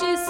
just